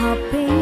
好拼。